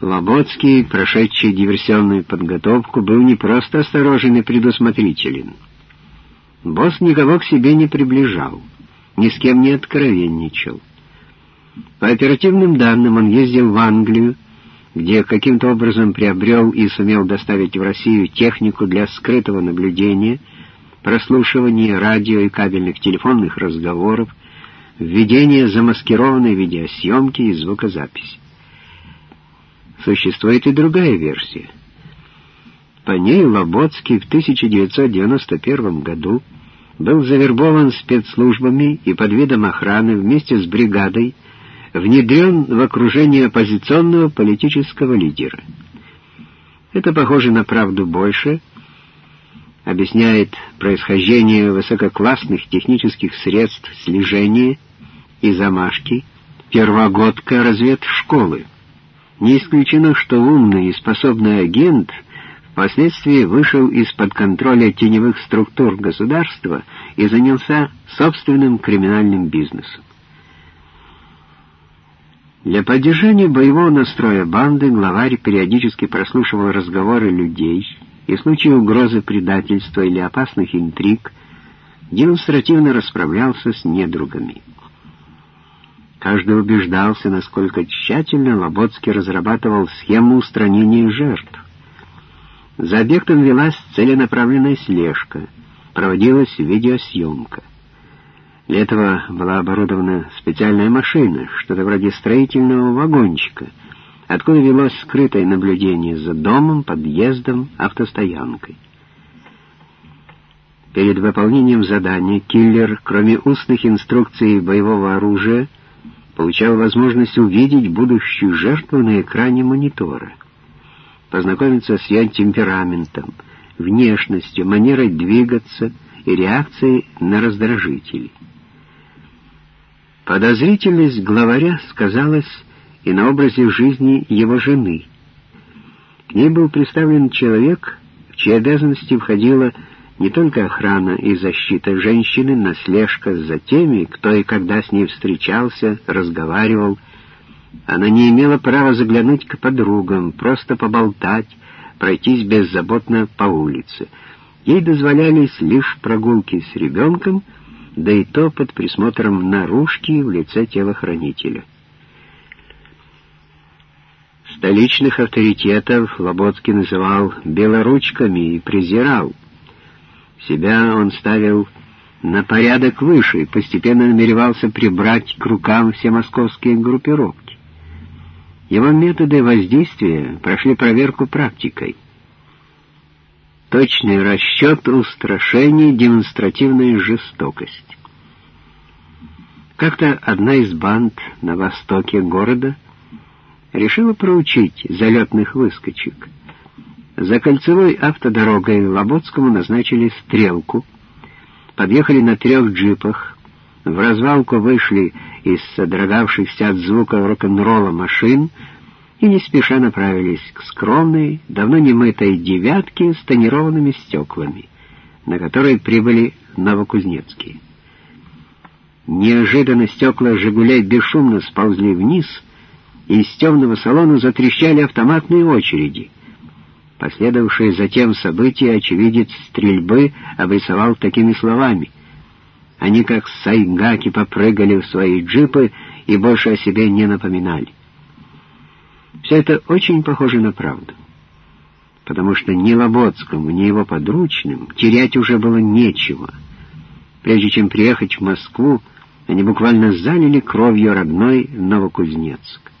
Лоботский, прошедший диверсионную подготовку, был не просто осторожен и предусмотрителен. Босс никого к себе не приближал, ни с кем не откровенничал. По оперативным данным он ездил в Англию, где каким-то образом приобрел и сумел доставить в Россию технику для скрытого наблюдения, прослушивания радио и кабельных телефонных разговоров, введения замаскированной видеосъемки и звукозаписи. Существует и другая версия. По ней Лоботский в 1991 году был завербован спецслужбами и под видом охраны вместе с бригадой внедрен в окружение оппозиционного политического лидера. Это похоже на правду больше, объясняет происхождение высококлассных технических средств слежения и замашки первогодка разведшколы. Не исключено, что умный и способный агент впоследствии вышел из-под контроля теневых структур государства и занялся собственным криминальным бизнесом. Для поддержания боевого настроя банды главарь периодически прослушивал разговоры людей и в случае угрозы предательства или опасных интриг демонстративно расправлялся с недругами. Каждый убеждался, насколько тщательно Лоботский разрабатывал схему устранения жертв. За объектом велась целенаправленная слежка, проводилась видеосъемка. Для этого была оборудована специальная машина, что-то вроде строительного вагончика, откуда велось скрытое наблюдение за домом, подъездом, автостоянкой. Перед выполнением задания киллер, кроме устных инструкций боевого оружия, получал возможность увидеть будущую жертву на экране монитора, познакомиться с ее темпераментом, внешностью, манерой двигаться и реакцией на раздражители. Подозрительность главаря сказалась и на образе жизни его жены. К ней был представлен человек, в чьи обязанности входила не только охрана и защита женщины, но слежка за теми, кто и когда с ней встречался, разговаривал. Она не имела права заглянуть к подругам, просто поболтать, пройтись беззаботно по улице. Ей дозволялись лишь прогулки с ребенком, да и то под присмотром наружки в лице телохранителя. Столичных авторитетов Лоботский называл «белоручками» и презирал — себя он ставил на порядок выше и постепенно намеревался прибрать к рукам все московские группировки. Его методы воздействия прошли проверку практикой. Точный расчет, устрашение, демонстративная жестокость. Как-то одна из банд на востоке города решила проучить залетных выскочек — за кольцевой автодорогой Лоботскому назначили стрелку. Подъехали на трех джипах. В развалку вышли из содрогавшихся от звука рок-н-ролла машин и не спеша направились к скромной, давно не мытой девятке с тонированными стеклами, на которой прибыли новокузнецкие. Неожиданно стекла «Жигулей» бесшумно сползли вниз, и из темного салона затрещали автоматные очереди — Последовавшие затем события очевидец стрельбы обрисовал такими словами. Они как сайгаки попрыгали в свои джипы и больше о себе не напоминали. Все это очень похоже на правду, потому что ни Лоботскому, ни его подручным терять уже было нечего. Прежде чем приехать в Москву, они буквально залили кровью родной Новокузнецк.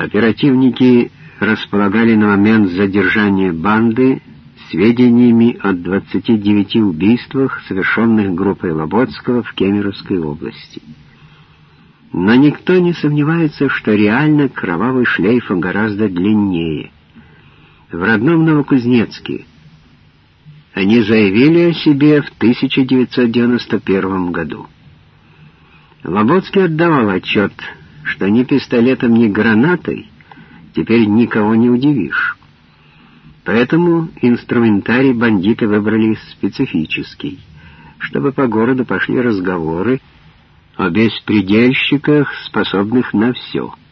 Оперативники располагали на момент задержания банды сведениями о 29 убийствах, совершенных группой Лоботского в Кемеровской области. Но никто не сомневается, что реально кровавый шлейф гораздо длиннее. В родном Новокузнецке они заявили о себе в 1991 году. Лоботский отдавал отчет что ни пистолетом, ни гранатой теперь никого не удивишь. Поэтому инструментарий бандиты выбрали специфический, чтобы по городу пошли разговоры о беспредельщиках, способных на все —